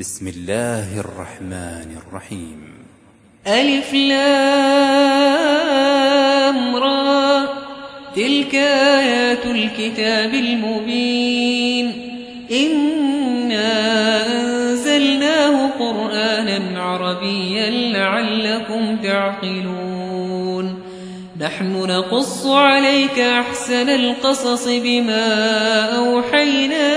بسم الله الرحمن الرحيم. ألف لام را. تلك آيات الكتاب المبين. إنا أنزلناه قرآنا عربيا لعلكم تعقلون. نحن نقص عليك أحسن القصص بما أوحينا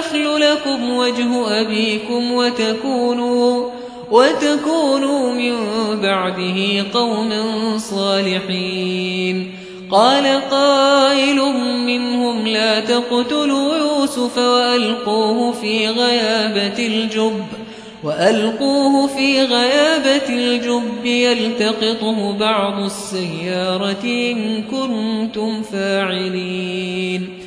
يخل لكم وجه أبيكم وتكونوا وتكونوا من بعده قوما صالحين. قال قائل منهم لا تقتلوا يوسف وألقوه في غيابة الجب وألقوه في غيابة الجب يلتقطه بعض السيارة إن كنتم فاعلين.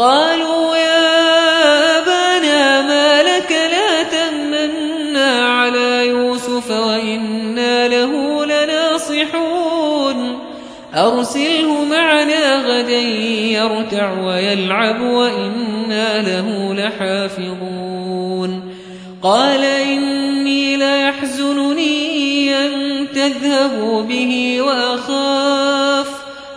قالوا يا أبانا ما لك لا تمنا على يوسف وإنا له لناصحون. أرسله معنا غدا يرتع ويلعب وإنا له لحافظون. قال إني ليحزنني أن تذهبوا به وأخاف.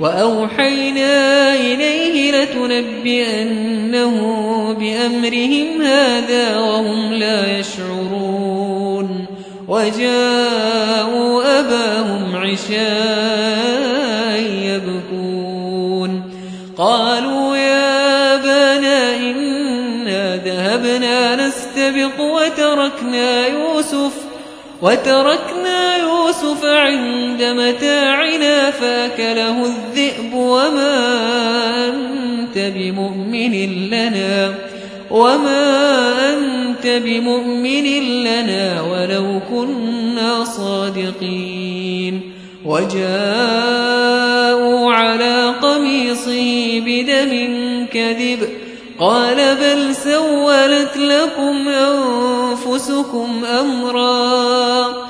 وأوحينا إليه لتنبئنه بأمرهم هذا وهم لا يشعرون. وجاءوا أباهم عشاء يبكون. قالوا يا أبانا إنا ذهبنا نستبق وتركنا يوسف وتركنا يوسف عند متاعنا فاكله الذئب وما أنت بمؤمن لنا وما أنت بمؤمن لنا ولو كنا صادقين وجاءوا على قميصه بدم كذب قال بل سولت لكم أنفسكم أمرا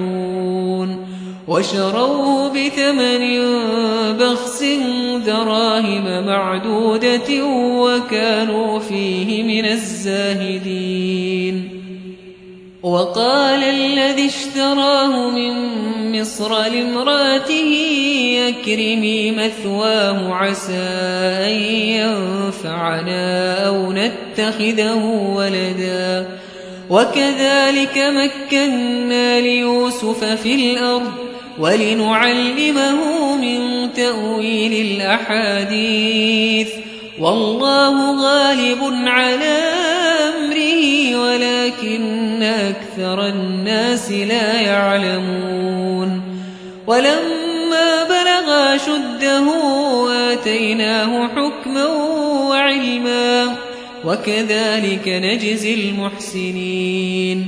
وشروه بثمن بخس دراهم معدودة وكانوا فيه من الزاهدين. وقال الذي اشتراه من مصر لامرأته يكرمي مثواه عسى أن ينفعنا أو نتخذه ولدا. وكذلك مكنا ليوسف في الأرض ولنعلمه من تأويل الأحاديث. والله غالب على أمره ولكن أكثر الناس لا يعلمون. ولما بلغ شده آتيناه حكما وعلما وكذلك نجزي المحسنين.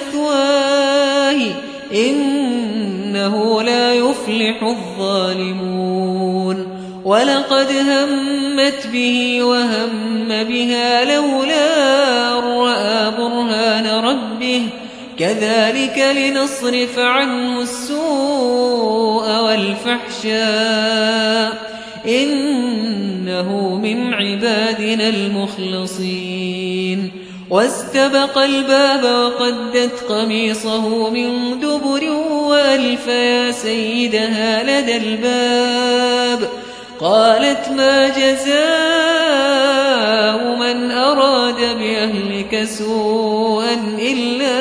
ولقد همت به وهم بها لولا رأى برهان ربه. كذلك لنصرف عنه السوء والفحشاء. إنه من عبادنا المخلصين. واستبق الباب وقدت قميصه من دبر وألف يا سيدها لدى الباب. قالت ما جزاء من أراد بأهلك سوءا إلا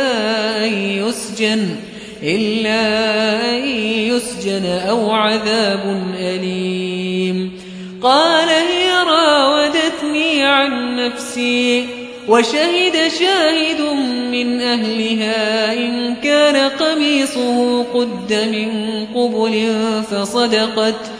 أن يسجن إلا أن يسجن أو عذاب أليم. قال هي راودتني عن نفسي وشهد شاهد من أهلها إن كان قميصه قد من قبل فصدقت.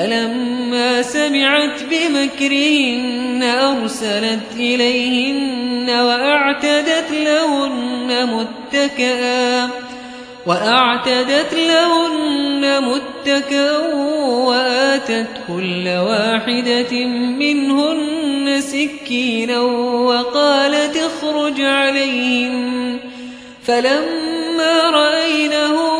فلما سمعت بمكرهن أرسلت إليهن وأعتدت لهن متكئا وأعتدت لهن متكئا وآتت كل واحدة منهن سكينا وقالت اخرج عليهم فلما رأينه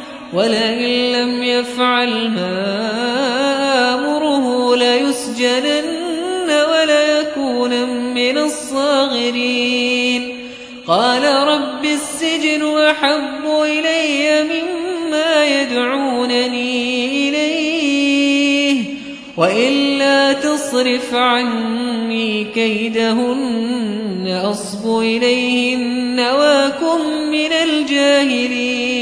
ولئن لم يفعل ما آمره ليسجنن وليكون من الصاغرين. قال رب السجن أحب إلي مما يدعونني إليه وإلا تصرف عني كيدهن أصب إليهن وأكن من الجاهلين.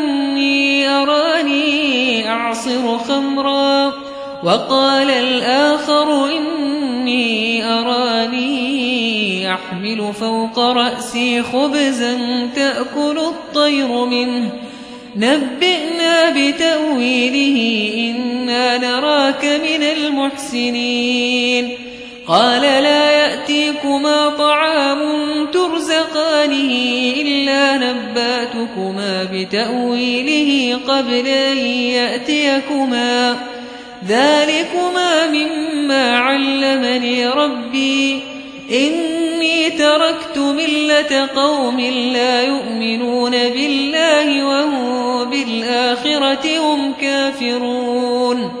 أعصر خمرا وقال الآخر إني أراني أحمل فوق رأسي خبزا تأكل الطير منه. نبئنا بتأويله إنا نراك من المحسنين. قال لا يأتيكما طعام ترزقانه إلا نباتكما بتأويله قبل أن يأتيكما. ذلكما مما علمني ربي. إني تركت ملة قوم لا يؤمنون بالله وهم بالآخرة هم كافرون.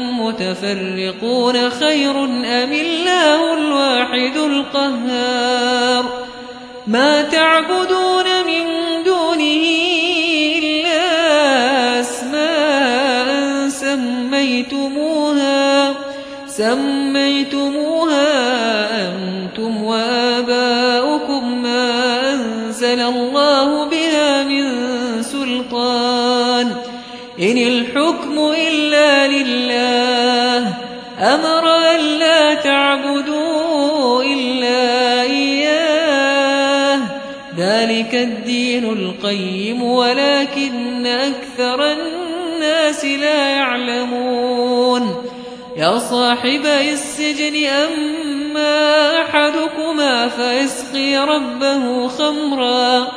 متفرقون خير أم الله الواحد القهار؟ ما تعبدون أمر أن لا تعبدوا إلا إياه. ذلك الدين القيم ولكن أكثر الناس لا يعلمون. يا صاحبي السجن أما أحدكما فيسقي ربه خمرا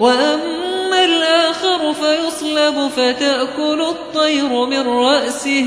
وأما الآخر فيصلب فتأكل الطير من رأسه.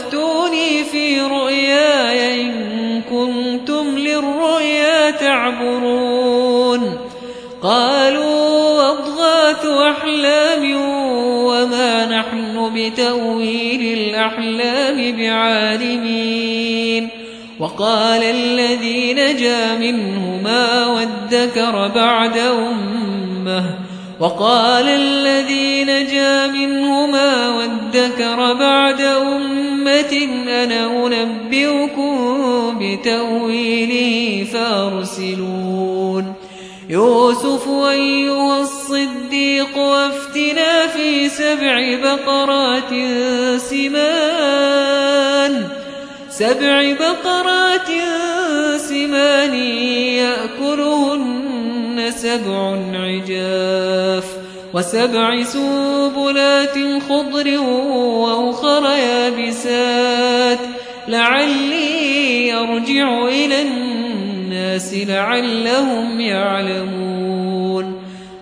أحلام وما نحن بتأويل الأحلام بعالمين. وقال الذي نجا منهما وادكر بعد أمة. وقال الذي نجا منهما وادكر بعد أمة أنا أنبئكم بتأويله فأرسلون. يوسف أيها الصديق وافتنا في سبع بقرات سمان. سبع بقرات سمان يأكلهن سبع عجاف وسبع سنبلات خضر وأخر يابسات. لعلي يرجع إلى الناس لعلهم يعلمون.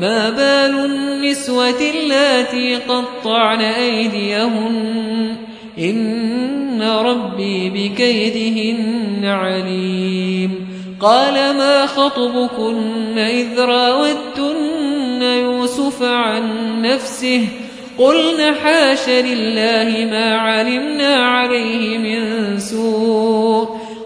ما بال النسوة اللاتي قطعن أيديهن؟ إن ربي بكيدهن عليم. قال ما خطبكن إذ راودتن يوسف عن نفسه؟ قلن حاش لله ما علمنا عليه من سوء.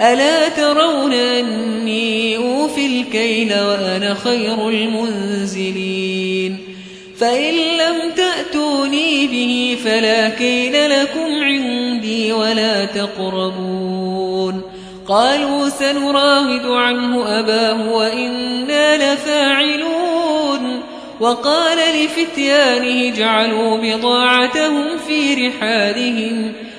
ألا ترون أني أوفي الكيل وأنا خير المنزلين فإن لم تأتوني به فلا كيل لكم عندي ولا تقربون قالوا سنراود عنه أباه وإنا لفاعلون وقال لفتيانه جعلوا بضاعتهم في رحالهم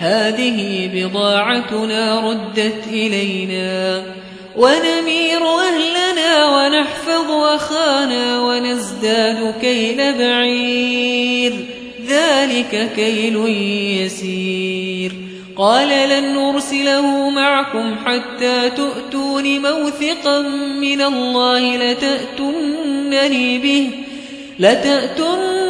هذه بضاعتنا ردت إلينا ونمير أهلنا ونحفظ أخانا ونزداد كيل بعير. ذلك كيل يسير. قال لن نرسله معكم حتى تؤتون موثقا من الله لتأتنني به لتأتنني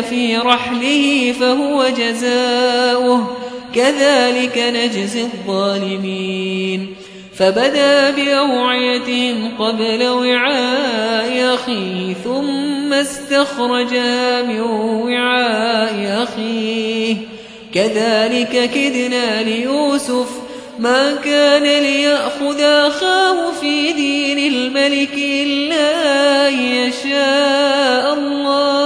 في رحله فهو جزاؤه. كذلك نجزي الظالمين. فبدا بأوعيتهم قبل وعاء أخيه ثم استخرجها من وعاء أخيه. كذلك كدنا ليوسف ما كان ليأخذ أخاه في دين الملك إلا يشاء الله.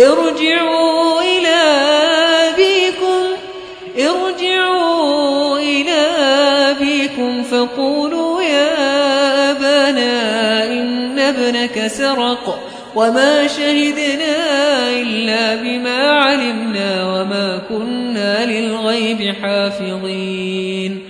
ارجعوا إلى أبيكم ارجعوا إلى أبيكم فقولوا يا أبانا إن ابنك سرق وما شهدنا إلا بما علمنا وما كنا للغيب حافظين.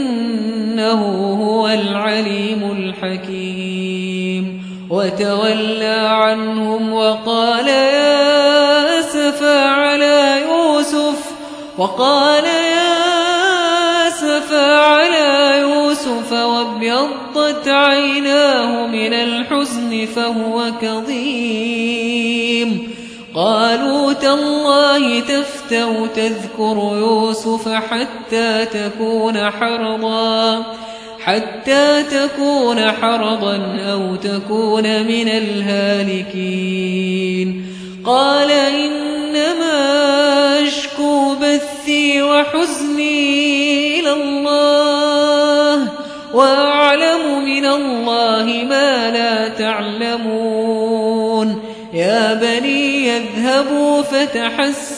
إنه هو العليم الحكيم. وتولى عنهم وقال يا أسفى على يوسف وقال يا أسفى على يوسف وابيضت عيناه من الحزن فهو كظيم. قالوا تالله تفتو تذكر يوسف حتى تكون حرضا حتى تكون حرضا أو تكون من الهالكين. قال إنما أشكو بثي وحزني إلى الله وأعلم من الله ما لا تعلمون. يا بني يذهبوا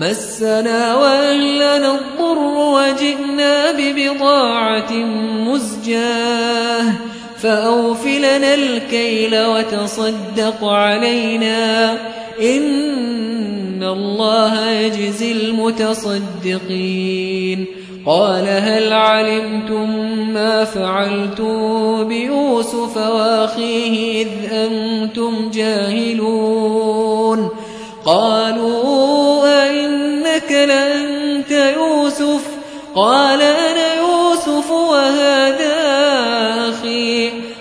مسنا وأهلنا الضر وجئنا ببضاعة مزجاة فأوفلنا الكيل وتصدق علينا إن الله يجزي المتصدقين قال هل علمتم ما فعلتم بيوسف وأخيه إذ أنتم جاهلون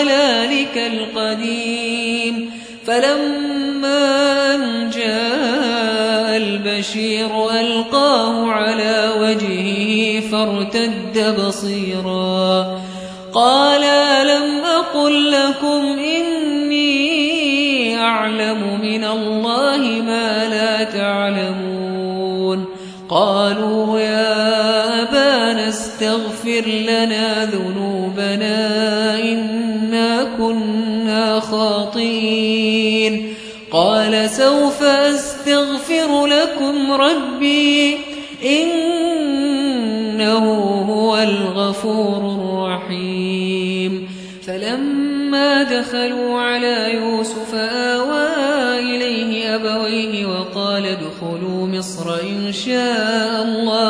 ضلالك القديم. فلما أن جاء البشير ألقاه على وجهه فارتد بصيرا. قال ألم أقل لكم إني أعلم من الله ما لا تعلمون. قالوا يا أبانا استغفر لنا ذنوبنا كنا خاطئين. قال سوف أستغفر لكم ربي إنه هو الغفور الرحيم. فلما دخلوا على يوسف آوى إليه أبويه وقال ادخلوا مصر إن شاء الله.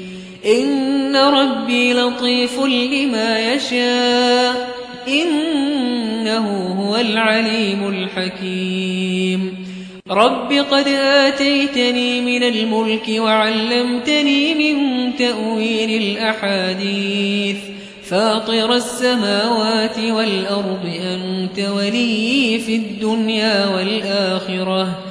إن ربي لطيف لما يشاء. إنه هو العليم الحكيم. رب قد آتيتني من الملك وعلمتني من تأويل الأحاديث. فاطر السماوات والأرض أنت ولي في الدنيا والآخرة.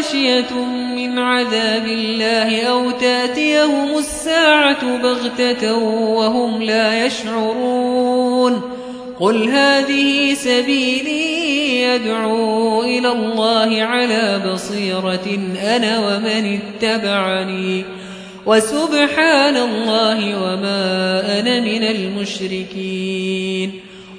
غاشية من عذاب الله أو تأتيهم الساعة بغتة وهم لا يشعرون قل هذه سبيلي يدعو إلى الله على بصيرة أنا ومن اتبعني وسبحان الله وما أنا من المشركين